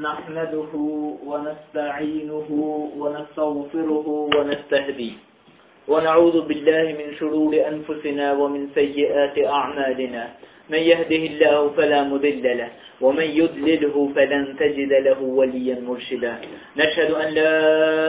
نحمده ونستعينه ونستغفره ونستهديه ونعوذ بالله من شرور أنفسنا ومن سيئات أعمالنا من يهده الله فلا مذل له ومن يدلله فلن تجد له وليا مرشدا نشهد أن لا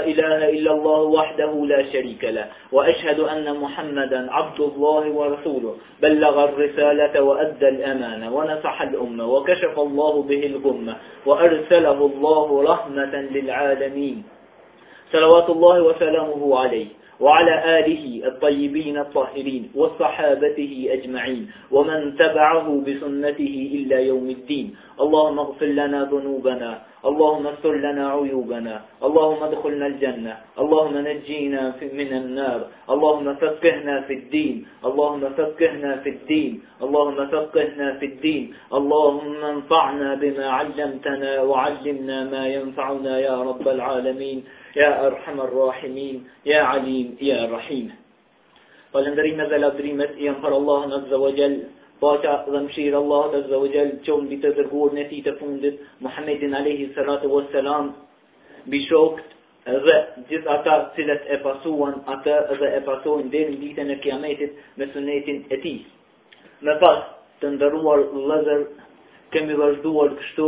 إله إلا الله وحده لا شريك له وأشهد أن محمدا عبد الله ورسوله بلغ الرسالة وأدى الأمانة ونصح الأمة وكشف الله به الغمة وأرسله الله رحمة للعالمين صلوات الله وسلامه عليه وعلى آله الطيبين الطاهرين وصحابته أجمعين ومن تبعه بسنته إلا يوم الدين اللهم اغفر لنا ذنوبنا اللهم استر لنا عيوبنا اللهم ادخلنا الجنة اللهم نجينا من النار اللهم فقهنا في الدين اللهم فقهنا في الدين اللهم فقهنا في الدين اللهم انفعنا بما علمتنا وعلمنا ما ينفعنا يا رب العالمين Ja arhamar rahimin, ja alim, ja rahim. Falënderimet dhe lavdërimet janë për Allahun Azza wa Jall, paqja dhe mëshira e Allahut Azza wa Jall qoftë mbi të dërguarin e tij të fundit, Muhammedin alayhi salatu wa salam, mbi shokët dhe gjithë ata të cilët e pasuan atë dhe e pasojnë deri në ditën e Kiametit me sunetin e tij. Më pas të nderuar vëllezër, kemi vazhduar kështu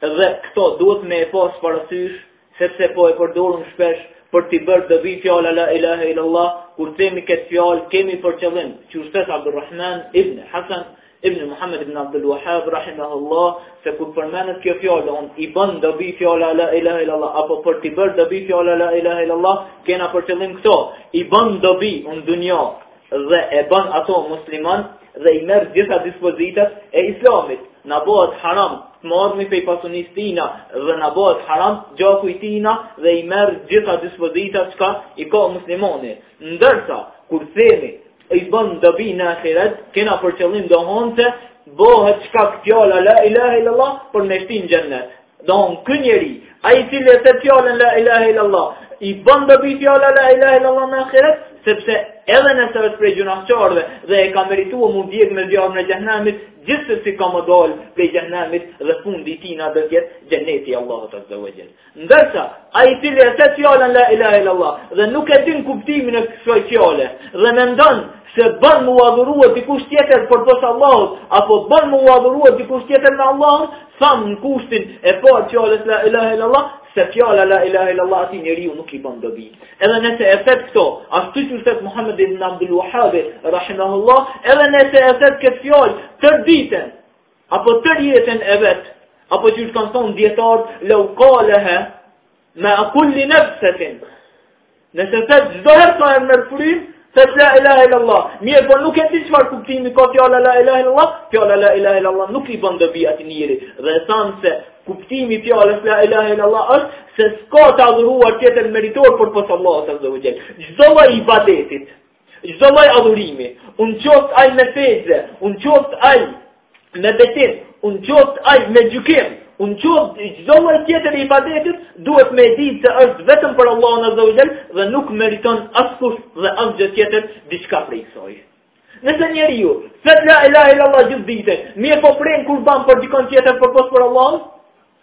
Dhe këto duhet me e pas parasysh, sepse po e përdorim shpesh për t'i bërë dobi fjala la ilaha illallah, kur themi këtë fjalë kemi për qëllim, qysh thet Abdurrahman ibn Hasan ibn Muhammad ibn Abdul Wahhab rahimahullah, se kur përmendet kjo fjalë, don i bën dobi fjala la ilaha illallah apo për t'i bërë dobi fjala la ilaha illallah, kena për qëllim këto, i bën dobi në dunja dhe e bën atë musliman dhe i merr gjitha dispozitat e islamit, na bëhet haram të marrim pej pasunis tina dhe na bëhet haram gjaku i tina dhe i merr gjitha dispozitat çka i ka muslimani. Ndërsa, kur themi i bën dobi në ahiret, kena për qëllim dohon se bëhet shkak fjala la ilahe illallah për me shti në xhennet. Don ky njeri, ai i cili e thot fjalën la ilaha illallah, i bën dobi fjala la ilaha illallah në ahiret, sepse edhe nëse është prej gjynahqarëve dhe e ka merituar me u djeg me zjarrin e xhehenamit, gjithsesi ka me dal prej xhehenamit dhe fundi i tina do të jetë xheneti i Allahut azza wa jall. Ndërsa ai i cili e thot fjalën la ilaha illallah dhe nuk e din kuptimin e kësaj fjale dhe mendon se bën me u adhuruar dikush tjetër përpos Allahut apo bën me u adhuruar dikush tjetër me Allahun, Thamë në kushtin e parë fjalës la ilahe illallah, se fjala la ilahe illallah atij njeriu nuk i bën dobi. Edhe nëse e thet këtë, ashtu qysh thet Muhammed ibn Abdul Wahabi, rahimahullah, edhe nëse e thet këtë fjalë tërë ditën, apo tërë jetën e vet, apo qysh kanë thonë dijetarët, leu kaleha, Mea kulli nefesetin. Nëse thet çdo herë sa e merr frymën, thet la ilahe illallah. Mirëpo nuk e di çfarë kuptimi ka fjala la ilahe illallah, fjala la ilahe illallah nuk i bën dobi atij njeri. Dhe e thamë se kuptimi i fjalës la ilahe illallah është se s'ka të adhuruar tjetër meritor përpos Allahut Azza wa Jall. Çdo lloj ibadetit. Çdo lloj adhurimi, në qoftë ai me fejze, në qoftë ai me betim, në qoftë ai me gjykim, në qoftë çdo lloj tjetër i ibadetit, duhet me e ditë se është vetëm për Allahun Azza wa Jall dhe nuk meriton askush dhe asgjë tjetër diçka prej kësaj. Nëse njeriu thet la ilaha illallah gjithë ditën, mirëpo pren kurban për dikon tjetër përpos për Allahun,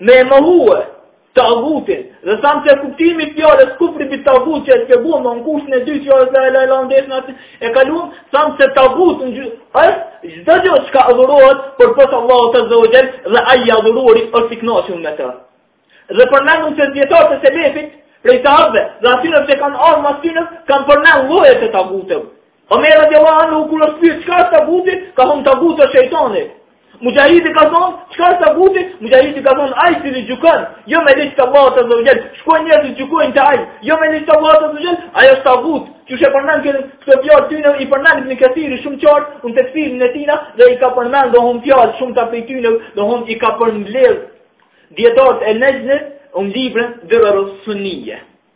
me e mohue tagutin, dhe thamë se kuptimi i fjalës kufri bi tagut që e shpjeguam në kushtin e dytë fjalës la ilaha illallah në dersin e kaluar, thamë se tagut në gjithë, është çdo gjë çka adhurohet përpos Allahut azza wa jall dhe ai i adhuruari është i kënaqur me të. Dhe përmendëm se dietarët e selefit prej sahabëve, dhe atyne që kanë ardhur mas tyne, kanë përmendur lloje të taguteve. Omer radiallahu anhu kur është pyet çka është taguti, ka thonë taguti është shejtani. Mujahidi ka thonë, çka është taguti? Mujahidi ka thonë ai që gjykon, jo me ligj të Allahut azza wa jall. Shkojnë njerëz të gjykojnë te ai, jo me ligj të Allahut azza wa jall. Ai është tagut. Siç e përmend këtë këtë fjalë tyne i përmend ibn kathiri shumë qartë, në tefsirin e tina dhe i ka përmend domethënë fjalë shumta prej tyne, domethënë i ka përmbledh dijetarët e nexhdit, um librin Durerus Senije.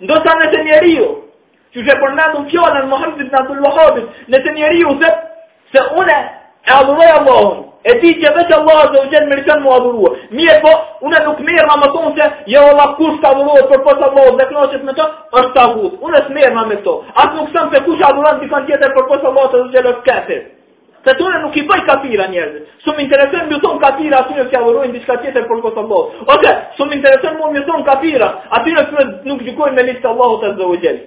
Ndërsa nëse njeriu, siç e përmendëm fjalën Muhammed ibn Abdul Wahabit, nëse njeriu thotë, se une e adhuroj Allahun, e di që veç Allahu azza wa jall meriton m'u adhurua. Mirëpo, une nuk merrna me thonë se, ja jo, vallahi kush adhurohet përpos Allahut dhe knaqet me të, është tagut. Une s'merrna me to. As nuk tham se kush adhuron dikand tjetër përpos Allahut azza wa jall është kafir. Se une nuk i bëj kafira njerëzit. S'um intereson m'i thon kafira atyne që adhurojnë diçka tjetër përpos Allahut. Ose s'um intereson mu m'i thon kafira atyne që nuk gjykojnë me ligj të Allahut azza wa jall.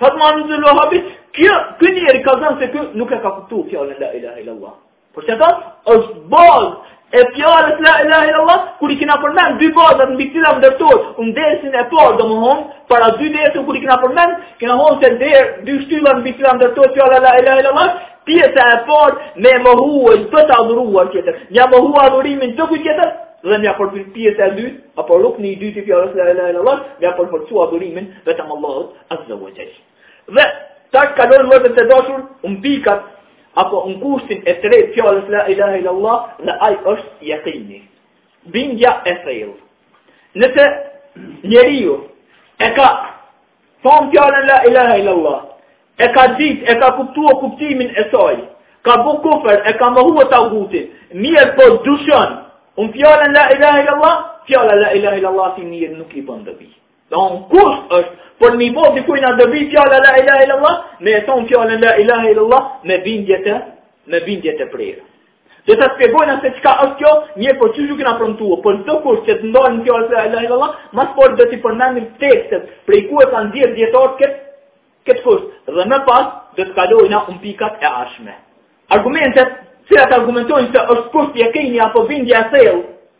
Tha Muhammed ibn Abdul Wahabi, kjo ky njeri ka thënë se ky nuk e ka kuptuar fjalën la ilaha illallah. Për çka? Është bazë e fjalës la ilahe illallah kur i kena përmend dy bazat mbi të cilat ndërtohet n'dersin e parë domthon para dy derse kur i kena përmend kena thonë se der dy shtylla mbi të cilat ndërtohet fjala la ilahe illallah pjesa e parë me mohu çdo të adhuruar tjetër m'ja mohu adhurimin çdokujt tjetër dhe mja për pjesë e dytë apo rukni i dytë i fjalës la ilahe illallah mja përforcu adhurimin vetëm Allahut azza wa jalla Dhe tash kalojmë vëllezër të dashur në pikat apo në kushtin e tretë të fjalës la ilaha illallah dhe ai është yaqini. Bindja e thellë. Nëse njeriu e ka thonë fjalën la ilaha illallah, e ka ditë, e ka kuptuar kuptimin e saj, ka bo kufër, e ka mohuar tagutin, mirëpo dyshon um fjalën la ilaha illallah, fjala la ilaha illallah atij njeri nuk i bën dobi. Domethënë kusht është për mi bo dikujna dobi fjala la ilaha illallah, me e thonë fjalën la ilaha illallah me bindje të me bindje të prerë. Do ta shpjegojmë se çka është kjo, mirëpo siç ju kena premtua, për çdo kusht që të ndajmë fjalës la ilaha illallah, ma s'pari do t'i përmendim tekstet, prej ku e kanë nxjerrë dijetarët këtë, këtë kusht, dhe me pas do të kalojna um pikat e ardhshme. Argumentet, cilat argumentojnë se është kusht jekini apo bindja e thellë,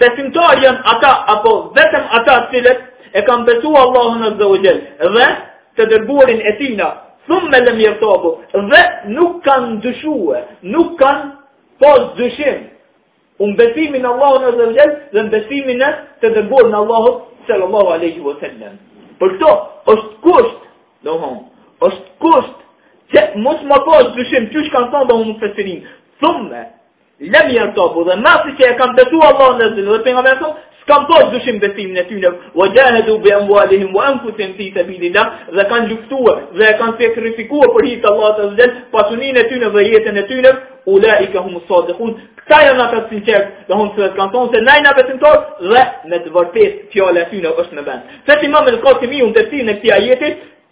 Besimtarë janë ata apo vetëm ata të cilët e kanë besuar Allahun Azza wa Jall dhe të dërguarin e tina thumme lem jertabu dhe nuk kanë dyshuar, nuk kanë pas dyshim në besimin në Allahun Azza wa Jall dhe në besimin në të dërguarin e Allahut sallallahu alaihi wasallam. Për këto është kusht, domthon, është kusht që mos me pas dyshim siç kanë thonë do mufesirin. Thumme Lem jertabu dhe masi që e kanë besu Allahun Azza wa Jall dhe Pejgamberin, s'kanë pas dyshim në besimin e tyne, wa jahadu bi amwalihim wa anfusihim fi sabilillah, dhe kanë luftue, dhe e kanë sakrifikue për hir të Allahut Azza wa Jall, pasunin e tyne dhe jetën e tyne, ulaika humus sadiqun, këta janë ata të sinqertë, domthon se kanë thonë se na jena besimtarë dhe me të vërtetë fjala e tyne është në vend. Thotë imam el Kasimiu në tefsirin e këtij ajetit,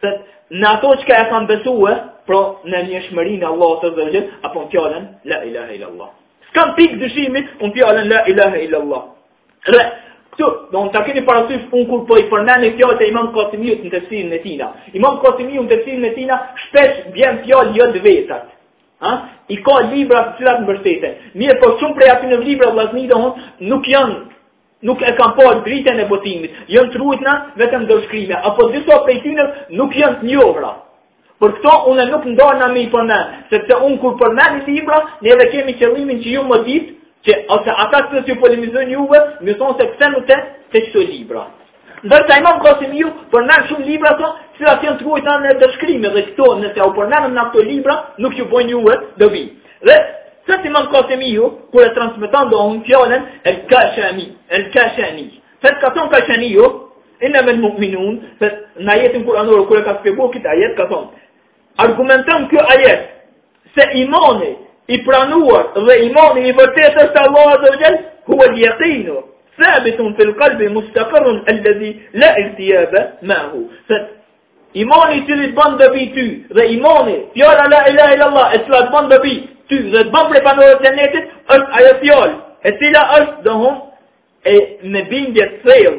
Se në ato çka e kanë besue, pra në njëshmërinë e Allahut Azza wa Jall, apo në fjalën, la ilaha illa Allah. S'kanë pikë dyshimi, në fjalën, la ilaha illa Allah. Dhe, këtu, domthon të keni parasysh, unë kur po i përmendi fjalët e imam Kasimiut në tefsirin e tina. Imam Kasimiu në tefsirin e tina, shpesh bjen fjalë jo të vetat. Ha? I ka libra të cilat mbështetet. Mirëpo shumë prej atyne librave, vllazni domthon, nuk janë nuk e kanë parë dritën e botimit, janë të rujtna vetëm dorëshkrime, apo disa prej tyne nuk janë të njohura. Për këto, unë nuk ndalna me i përmend, sepse unë kur përmendi libra, neve kemi qëllimin që ju me ditë, që ose ata që ju polemizojnë juve, me thonë se pse nuk të të qëto libra. Ndërsa Imam Qasimiu përmend shumë libra të cilat janë të ruajtna në dorëshkrime dhe këto nëse i përmendim ato libra nuk ju bëjnë juve dobi. Dhe thot Imam Qasimiu kur e transmeton domthon fjalën el kashani, el kashani. Thot ka thon Kashaniu innamal mu'minun, thot në ajetin kuranor kur e ka shpjeguar këtë ajet ka thon Argumenton ky ajet se imani i pranuar dhe imani i vërtetë te Allahu Azza wa Jall, huwa al-yaqin, thabitun fil qalbi mustaqirrun alladhi la irtiyaba ma'hu. Pra imani i cili të bën dobi ty dhe imani, fjala la ilaha illa Allah, e cila të bën dobi ty dhe të bën prej banorëve të xhenetit, është ajo fjalë, e cila është domthon me bindje të thellë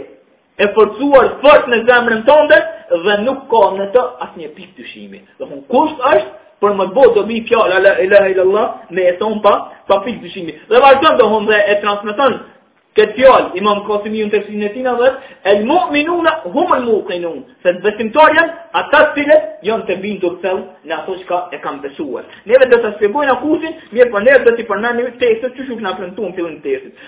e forcuar fort në zemrën tënde dhe nuk ka në të asnjë pikë dyshimi. Domthon kusht është për me bo dobi fjala la ilaha illallah me e thon pa pa pikë dyshimi. Dhe vazhdon domthon dhe e transmeton këtë fjalë Imam Kasimiu në tefsirin e tina thotë el mu'minuna hum al muqinun. Se besimtarë janë ata të cilët janë të bindur thellë në ato çka e kanë besuar. Neve do ta shpjegojmë kushtin, mirëpo neve do t'i përmendim tekstet siç ju kena premtu në fillim të tekstit.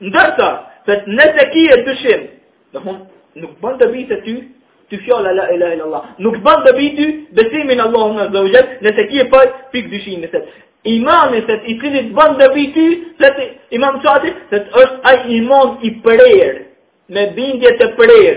Ndërsa, thet nëse kie dyshim, dhe hun, nuk t'bën dobi ty, ty fjala la ilaha illa Allah. Nuk t'bën dobi ty, besimi n'Allahun azza wa jall, nëse kie pa pikë dyshimi, thet imani, thet i cili të bën dobi ty, thet iman kat'i, thet është ai iman i prerë, me bindje të prerë,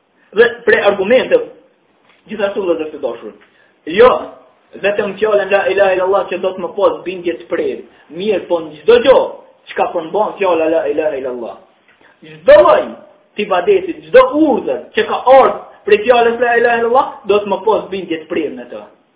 Dhe prej argumenteve, gjithashtu vllezër të dashur. Jo vetëm fjalën la ila ila Allah që duhet me pas bindje të prerë. Mirëpo në çdo gjo, çka përmban fjala la ila ila Allah. Çdo lloj t'ibadetit, çdo urdhër që ka ardhë prej fjalës la ila ila Allah, duhet me pas bindje të prerë në të.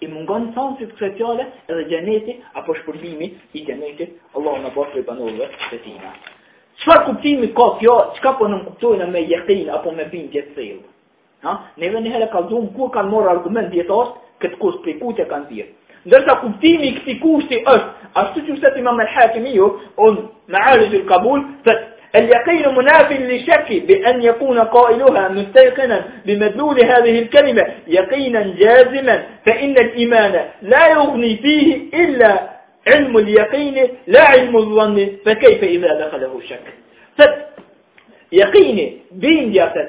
I mungon thanësit të kësaj fjale edhe xheneti apo shpërblimi i xhenetit, Allahu na bëftë prej banorëve të tina. Çfarë kuptimi ka kjo, çka po nënkuptojmë me jekin apo me bindje të thellë? Ha? Neve një herë e kallxum, ku e kanë marrë argument dijetarët, këtë kusht prej kujt e kanë nxirë. Ndërsa kuptimi i këtij kushti është, ashtu siç thet imam el Hakimiu, unë me arëgjë kabul, اليقين مناف للشك بأن يكون قائلها مستيقنا بمدلول هذه الكلمة يقينا جازما فإن الإيمان لا يغني فيه إلا علم اليقين لا علم الظن فكيف إذا دخله الشك يقين بين يقين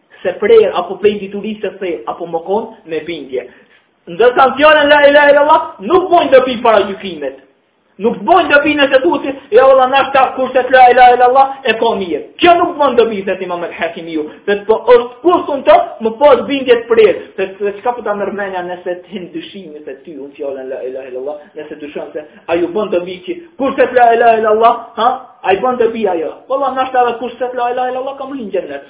së prerë apo prej diturisë së thellë, apo me konë me bindje. Ndërsa fjala la ila ila Allah, nuk bon dobi para gjykimit. Nuk bon dobi në të tuti, e ja, vallah nashta kush e thet la ila ila Allah, e ka mirë. Kjo nuk bon dobi, thet imam el Hakimiu. Dhe të po është kush e thet, me pas bindje të prerë. Dhe të dhe çka përta po nërmenja nëse të hin dyshimi te ty, në fjalën la ila ila Allah, nëse dyshon se, a ju bon dobi që kush e thet la ila ila Allah, ha? A i bon dobi a jo? Vallah nashta edhe kush e thet la ila ila Allah, ka me hi n'xhenet.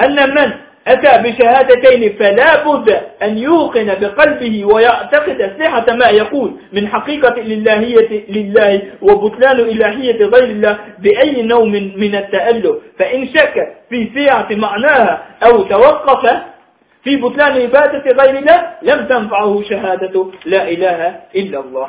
أن من أتى بشهادتين فلا بد أن يوقن بقلبه ويعتقد صحة ما يقول من حقيقة الإلهية لله وبطلان إلهية غير الله بأي نوع من, التألف فإن شك في سعة معناها أو توقف في بطلان عبادة غير الله لم تنفعه شهادة لا إله إلا الله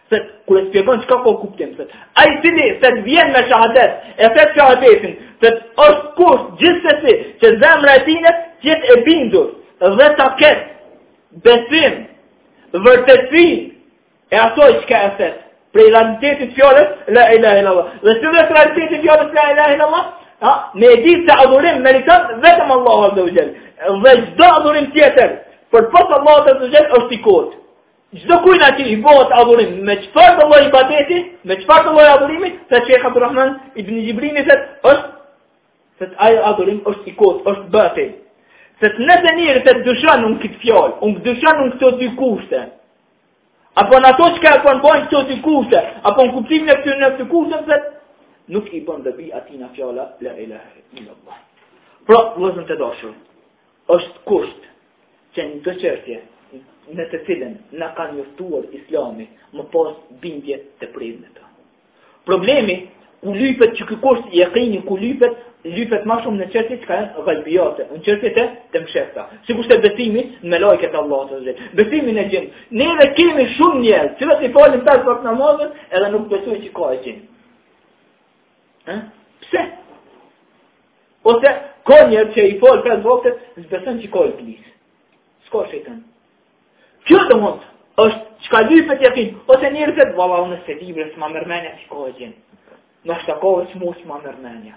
thet kur e shpjegon çka ka kuptim thet ai i cili thet vjen me shahadet e thet shahadetin thet është kusht gjithsesi që zemra e tij të jetë e bindur dhe ta ketë besim vërtetësinë e asaj çka e thet prej realitetit të fjalës la ilaha illallah dhe cili është realiteti i fjalës la ilaha illallah ha me e dit se adhurim meriton vetëm Allahu azza wa jall dhe çdo adhurim tjetër përpos Allahut azza wa jall është i kotë Çdokujt na ti i bëhet adhurim me çfarëdo lloj ibadeti, me çfarëdo lloj adhurimi, thet shejh Abdulrahman ibn Jibrini thotë, është se ai adhurim është i kotë, është batil. Thet nëse njeriu dyshon në këtë fjalë, në këtë dyshon në këto dy kushte, apo në ato çka përmbajnë këto dy kushte, apo në kuptimin e këtyre kushteve, thet nuk i bën dobi atij fjala, la ilahe illa Allah. Pra, vllezër të dashur, Është kusht që në çdo çështje në të cilën na ka njoftuar Islami, me pas bindje të preme në të. Problemi ku lypet që ky kusht i jekinit ku lypet lypet më shumë në çështje që janë gajbijate, në çështje të mshefta. Sikurse besimi në melaiket e Allahut azh. Besimi në xhin. Neve kemi shumë njerëz, që vetë i falin pesë vakt namazit, edhe nuk besojnë se ka xhin. Ë? Pse? Ose, ka njerëz që i fol për vokët, s'beson që ka Iblis. S'ka shejtan. Kjo të mund, është që ka dy për tjetin, ose njërë këtë, valla unë s'e di bre, s'ma merr mendja që ka e gjenë. Në është ako, së mu s'ma merr mendja.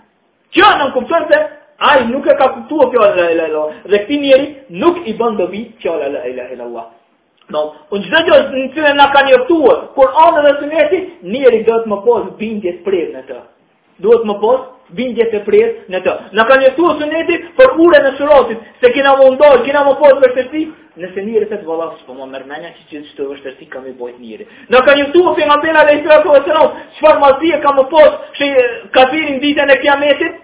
Kjo nënkupton se, ai nuk e ka kuptua fjalën la ilaha illallah. Dhe këtij njeri nuk i bën dobi fjala la ilaha illallah. No, çdo gjë në cilën na ka njoftuar Kur'ani dhe Suneti, njeri do të me pas bindje të prerë në të. Do të me pas bindje të prerë në të. Na ka njoftuar Suneti për urën e Siratit, se kina me ndal, kina me pas vështërsi, nëse njeri thot valla s'po ma merr mendja që gjithë shtë vështërsi ka me bajt njeri. Na ka njoftua pejgamberi alejhi salatu ves-selam, çfarë mërzie ka me pas qafiri ditën e kiametit,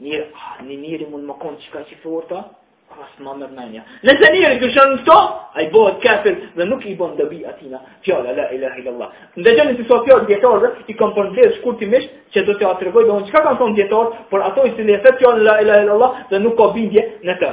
Mirë, ah, ni njeri mund me kon kaq i fortë, pra s'ma merr mendja. Nëse njeri dyshon në këto, ai bëhet kafir dhe nuk i bën dobi atina fjala la ilaha illallah. Ndëgjoni disa fjalë dijetarëve, i kam përmbledh shkurtimisht që do t'jua tregoj dhe unë çka kanë thonë dijetarët, për ato i cili e thot fjalën la ilaha illallah, dhe nuk ka bindje në të.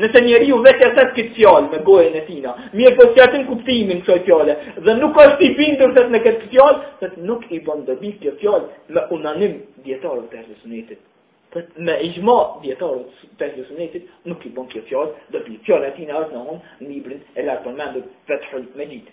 Nëse njeriu vetë e thot këtë fjalë me gojën e tij, mirë po s'ia din kuptimin kësaj fjale dhe nuk është i bindur thot në këtë fjalë, thot nuk i bën dobi kjo fjalë me unanim dijetarëve të ahli sunetit. Thot me ixhma dijetarëve të ahli sunetit nuk i bën kjo fjalë dobi. Fjala e tij është në hon librin e lartpërmendur Fathul Majid.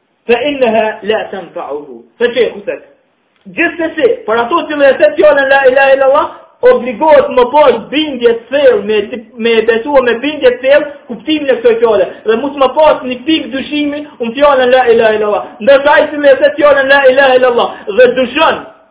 Fa innaha la tanfa'uhu. Fa shehu thot. Gjithsesi, për ato i cili e thot fjalën la ilaha illallah, obligohet me pas bindje të thellë me e besua me bindje të thellë kuptimin e kësaj fjale dhe mos me pas një pikë dyshimi um fjalën la ilaha illallah ndërsa ai i cili e thot fjalën la ilaha illallah dhe dyshon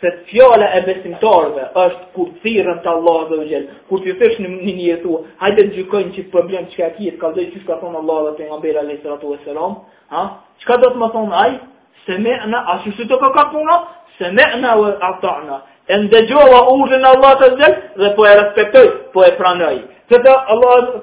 se fjala e besimtarëve është kur thirren te Allah azze ve xhel, kur t'i thush një njeriut, hajde të gjykojmë që problem që ka kjetë, ka dhe çka thonë Allah dhe pejgamberi alejhi salatu ves-selam, ha? çka do të me thonë ai, semi'na, a që si të ka ka puna, semi'na ve ata'na, e ndëgjova urdhrin e Allahut azze ve xhel, dhe po e respektoj, po e pranoj. Thot Allah,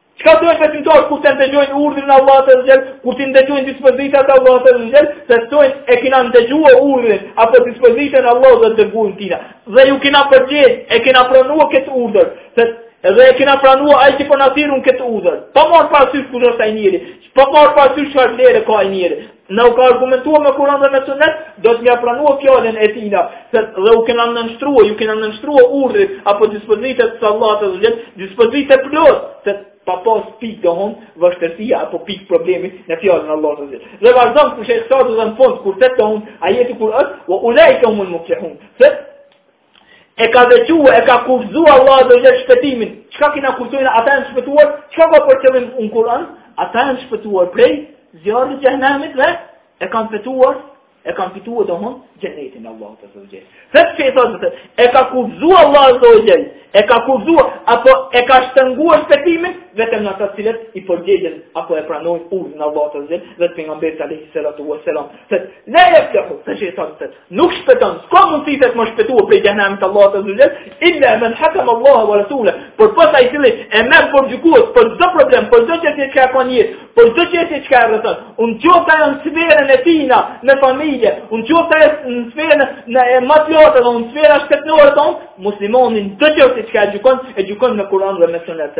Çka thojn besimtarët kur ta ndëgjojnë urdhrin e Allahut azze ve xhel, kur t'i ndëgjojnë dispozitat e Allahut azze ve xhel, se thonë e kena ndëgjua urdhrin apo dispozitën e Allahut dhe të dërguarit tina. Dhe ju kena përgjigj, e kena pranua këtë urdhër, edhe e kena pranua ai që po na thirr në këtë urdhër. Pa marr parasysh kush është ai njeri, Pa marr parasysh çfarë vlere ka ai njeri. Në u ka argumentuar me Kur'an dhe me Sunet, do të m'ia pranua fjalën e tina, se dhe u kena nënshtrua, ju kena nënshtrua urdhrit apo dispozitës të Allahut azze ve xhel, dispozite plot, se pa pas pikë do hum vështësia apo pikë problemi në fjalën e Allahut azze ve xhel. Dhe vazhdon kush e thot në fund kur të të hum, ajeti kur është, wa ulaika humul muflihun. Se e ka veçuar, e ka kufizu Allahu azza wa xhel shpëtimin, çka kena kuptuar, ata janë shpëtuar, çka ka për qëllim në Kur'an, ata janë shpëtuar prej zjarrit të xhehenemit dhe, e kanë fituar, e kanë fitua domethon, xhenetin e Allahut azza wa xhel. Fëtë që i thotë se, e ka kufizu Allahu azza wa xhel, e ka kufizu, apo e ka shtrënguar shpëtimin, vetëm në ata të cilët i përgjigjen, apo e pranojnë urdhën e Allahut azza wa xhel, dhe të pejgamberit alejhi sallatu wa sallam, fëtë, ne e flehu, fëtë që i thotë dhe, nuk shpëton, s'ka mundësi me shpëtuar prej xhehenemit të Allahut azza wajel, illa man hakam Allahu wa rasuluhu. Përpos ai i cili e merr për gjykues, për çdo problem, për çdo çështje çka ka n'jetë, për çdo çështje çka e rrethon. Në qoftë në sferën e tina, në familje, në qoftë në sferën edhe më të lartë, në sferën shtetërore, domethon, muslimani çdo çështje çka gjykon, e gjykon me Kur'an dhe me Sunet.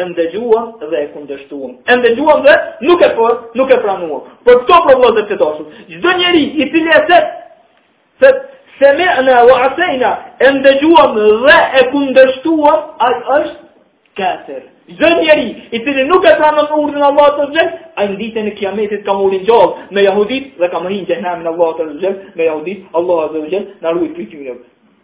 e ndëgjuam dhe e kundërshtuam. E ndëgjuam dhe nuk e por, nuk e pranuam. Por këto vëllezër të dashur, çdo njeri i cili e thotë se sami'na wa asayna, e ndëgjuam dhe e kundërshtuam, ai është kafir. Çdo njeri i cili nuk e pranon urdhën e Allahut azza wa xhel, ai n'ditën e kiametit ka m'u ringjall me jehudit dhe ka me hi n'xhehenemin e Allahut azza wa xhel, me jehudit Allahu azza wa xhel na ruaj prej tyre.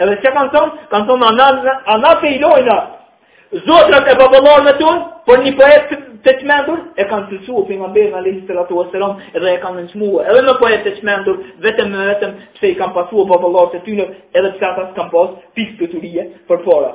Edhe çka kanë thonë, kanë thonë, a na, a na t'i lojna, zotrat e baballarëve tonë, për një poet të çmendur, e kanë cilësu pejgamberin alejhi salatu wa salam, edhe e kanë nënçmu, edhe me poet të çmendur, vetëm e vetëm, pse i kanë pasu baballarët e tyne, edhe pse ata s'kanë pasë, pejgamber të ri, përpara.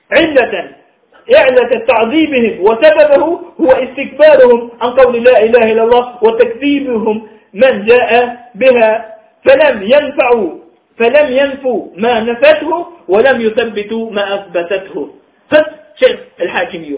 عندة إعلة تعذيبهم وسببه هو استكبارهم عن قول لا إله إلا الله وتكذيبهم من جاء بها فلم ينفعوا فلم ينفوا ما نفته ولم يثبتوا ما أثبتته فشيخ el hakim ju.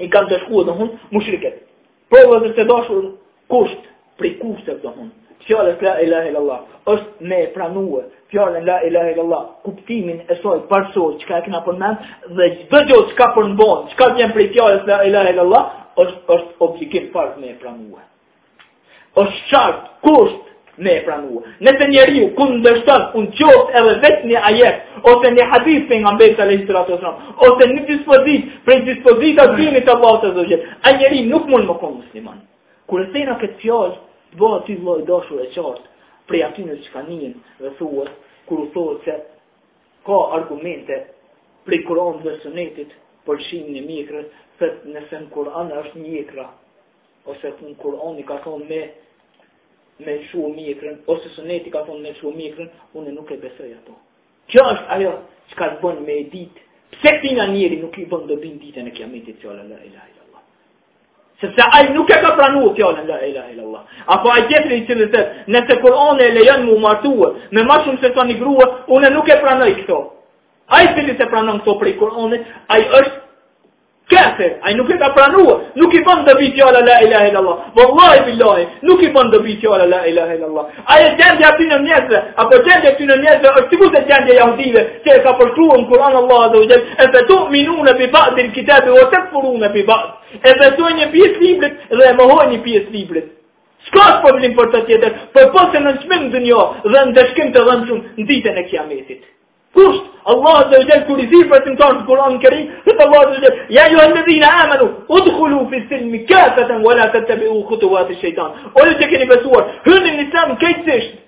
i kanë përshkru, domethon, mushrikët. Po, vëllezër të dashur, kusht, prej kushteve, domethon, fjalës la ilahe illallah, është me e pranue, fjalën la ilahe illallah, kuptimin e saj parësor, çka e kena përmend, dhe çdo gjo çka përmbon, çka vjen prej fjalës la ilahe illallah, është, është obligim farz me e pranue. është shart, kusht me e pranua. Nëse njeriu kundërshton, në qoftë edhe veç një ajet, ose një hadith pejgamberit alejhi salatu wa salam, ose një dispozitë, prej dispozitave të dinit të Allahut azza wa xhel, ai njeri nuk mund me konë musliman. Kur e themi këtë fjalë, të bëhet, vlla i dashur, e qartë, prej atyne çka vijnë dhe thuan, kur u thohet se ka argumente prej Kur'anit dhe sunetit, për lshimin e mjekrës, se nëse në Kur'an është mjekra, ose në Kur'ani ka thonë me me lëshu mjekrën, ose suneti ka thonë me lëshu mjekrën, unë nuk e besoj ato. Kjo është ajo që ka të bënë me e ditë, se këtij njeri nuk i bënë dobi n'ditën e kiametit fjala, la ilaha ila Allah. Sepse ai nuk e ka pranu fjalën, la ilaha ila Allah. Apo ai tjetri i cili thotë, nëse Kur'ani e lejon m'u martu, me ma shumë se një gru, unë nuk e pranoj këto. Ai i cili s'e pranon këto prej Kur'anit, ai është Kafir, ai nuk e ka pranuar, nuk i bën dobi fjala la ilaha illallah. Wallahi billahi, nuk i bën dobi fjala la ilaha illallah. Ai gjendja e këtyne njerëzve, apo gjendja e atyne njerëzve është sikurse gjendja e jahudive, që e ka përshkruar në Kur'an Allahu azza wa jall, e fa tu'minuna bi ba'd al-kitabi wa takfuruna bi ba'd. E besojnë një pjesë librit dhe e mohojnë një pjesë librit. S'ka shpërblim për ta tjetër, përpos se nënçmim n'dynja dhe ndëshkim të dhemshëm në ditën e kiametit. Kusht, Allah azza wa jall kur i thirr besimtarët n'Kur'anin Kerim, thot Allah azza wa jall, ya ayyuha alladhina amanu udkhulu fi silm kafatan wa la tattabi'u khutuwat ash-shaytan. O ju që keni besuar, hyni në Islam krejtësisht.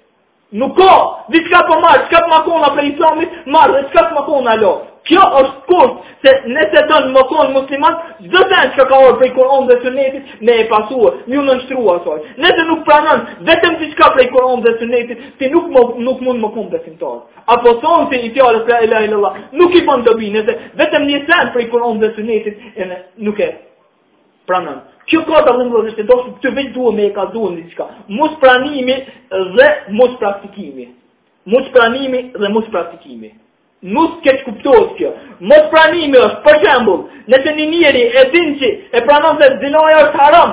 Nuk ka, diçka po marr, çka po ma kona prej Islamit, marr, çka s'ma kona e lo. Kjo është kusht se nëse don me kon musliman, çdo sen që ka ardhur prej Kur'anit dhe Sunetit, me e pasuar, m'ju nënshtru asaj. Nëse nuk pranon vetëm diçka prej Kur'anit dhe Sunetit, ti nuk nuk mund me kon besimtar. apo thonësi i fjalës la ilaha illallah, nuk i bën dobi, nëse vetëm një sen prej Kuranit dhe sunetit, e në, nuk e pranon. Kjo ka të vëndë dhe shtetë, doshtë të veç duhe me e ka duhe në diçka. Mos pranimi dhe mos praktikimi. Mos pranimi dhe mos praktikimi. Nuk keqkuptohet kjo. Mos pranimi është, për shembull, nëse një njeri e din që e pranon se zinaja është haram,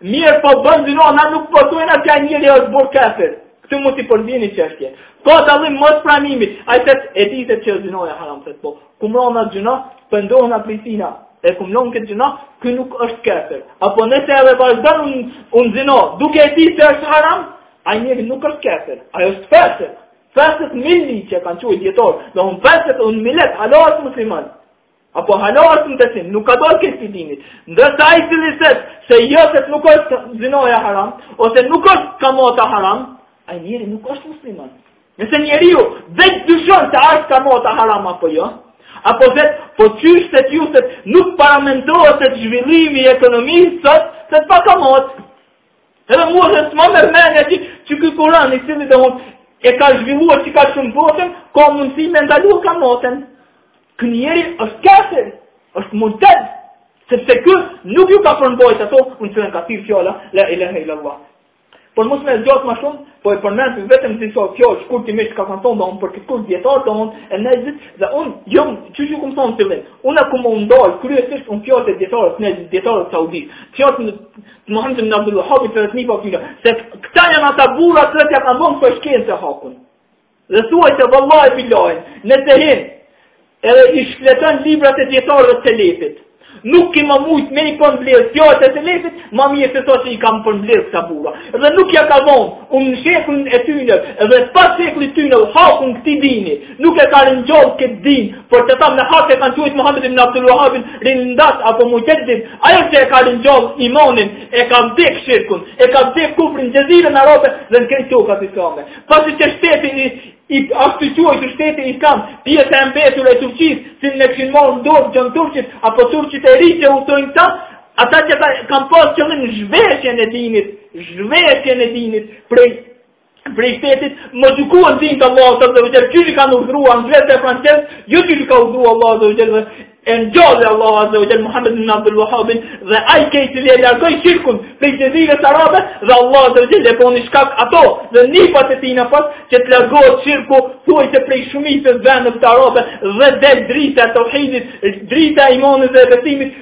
Mirëpo bën zino, na nuk po thojmë që ai njeri është bërë kafir. Këtu mos i përzini çështjet. Po të allim mos pranimit, ai thotë e di se është zinoja haram, thotë po. Kum ra në gjynah, pendohet prej zinasë, e kum ra n'këtë gjynah, ky nuk është kafir. Apo nëse edhe vazhdon në, në zino, duke e ditë që është haram, ai njeri nuk është kafir, ai është fasik. Fasik milli që kanë qujt dijetarët, dhe në, fasik në millet, hala është musliman. Apo hala është në besim, nuk ka dal ky prej dinit. Ndërsa ai i cili thotë se jo, thotë nuk është zinoja haram, ose nuk është kamata haram, ai njeri nuk është musliman. Nëse njeriu veç dyshon se është kamata haram apo jo, apo thotë po qysh se, thotë nuk paramendohet thotë zhvillimi i ekonomisë sot, thotë pa kamatë. Edhe mua thotë s'ma merr menja që, që ky Kuran i cili domethonë e ka zhvillu kaq shumë botën, ka mundësi me ndalu kamatën. Ky njeri është kafir, është murted, sepse ky nuk ju ka përmbajt ato, në çka thirr fjala, la ilaha ila Allah. Por mos me zgjat më shumë, po e përmendi vetëm disa, kjo shkurtimisht çka kanë thonë për këtë kusht dijetarët domethonë e Nexhdit dhe unë jam siç ju kum thon n'fillim. Unë kum u ndal kryesisht në fjalët e dijetarëve, dijetarëve saudit. Fjalët Muhammed ibn Abdul Wahhabit dhe të nipave filo, se këta janë ata burra që ja kanë dhënë për shkencës hakun. Dhe thuajse vallahi billahi, nëse hin, edhe i shfleton librat e dijetarëve të selefit. Nuk ki me mujt me i përmbledh fjalët e selefit, më mirë se ato që i kanë përmbledh këta burra. Dhe nuk ja ka dhënë, në shekullin e tyre, edhe pas shekullit tyre hakun këtij dini. Nuk e ka ringjall këtë din, por siç thamë me hak e kanë quajt Muhammed ibn Abdul Wahabin ringjallës apo muxheddid, ai që e ka ringjall imanin, e ka vdek shirkun, e ka vdek kufrin në xheziren arabe dhe në krejt tokat islame. Pasi që shteti i, i ashtuquajtur shteti i kam, pjesa e mbetur e Turqisë, cilën e kishin marrë në dorë xhonturqit, apo turqit e rinj që u thonë këta, ata që ka, kanë pas qëllim zhveshjen e dinit, zhveshjen e dinit prej prej shtetit, mos me gjykua me din të Allahut azze ve xhel, siç i kanë urdhrua anglezët e francezët, jo siç i ka urdhrua Allahu azze ve xhel dhe e ngjalli Allahu azze ve xhel Muhammed ibn Abdul Wahabin, dhe ai ke që e largoi shirkun prej xhezires arabe, dhe Allahu azze ve xhel e boni shkak atë, dhe nipat e tij më pas, që të largohet shirku, thuajse prej shumicës së vendeve arabe, dhe del drita e teuhidit, drita e imanit dhe e besimit,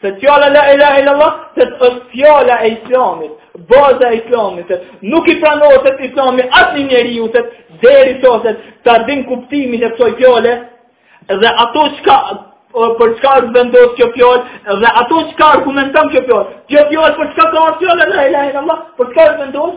Se fjala la ilaha illallah se është fjala e islamit, baza e islamit, se nuk i pranohet islami asnjë njeriut, se derisa të ta din kuptimin e kësaj fjale, dhe atë çka, për çka është vendos kjo fjalë, dhe atë çka argumenton kjo fjalë, kjo fjalë për çka ka ardh fjala la ilaha illallah, për çka është vendos,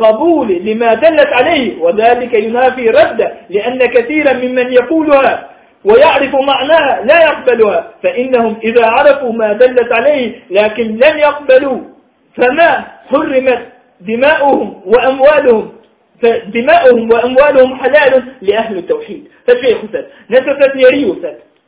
القبول لما دلت عليه وذلك ينافي رده لأن كثيرا ممن يقولها ويعرف معناها لا يقبلها فإنهم إذا عرفوا ما دلت عليه لكن لم يقبلوا فما حرمت دماؤهم وأموالهم فدماؤهم وأموالهم حلال لأهل التوحيد فشيء طيب خسر نسفة يريو سات